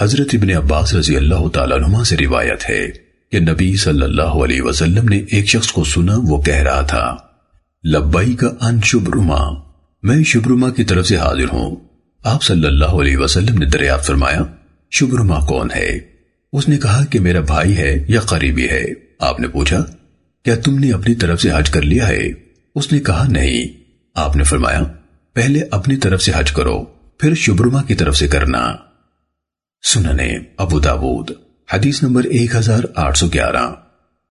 حضرت ابن عباس رضی اللہ تعالیٰ عنہ سے روایت ہے کہ نبی صلی اللہ علیہ وسلم نے ایک شخص کو سنا، وہ کہہ رہا تھا لبائی کا ان شبرما، میں شبرما کی طرف سے حاضر ہوں۔ آپ صلی اللہ علیہ وسلم نے دریافت فرمایا، شبرما کون ہے؟ اس نے کہا کہ میرا بھائی ہے یا قریبی ہے۔ آپ نے پوچھا، کیا تم نے اپنی طرف سے حج کر لیا ہے؟ اس نے کہا، نہیں۔ آپ نے فرمایا، پہلے اپنی طرف سے حج کرو، پھر شبرما کی طرف سے کرنا۔ سننے ابو داود حدیث نمبر 1811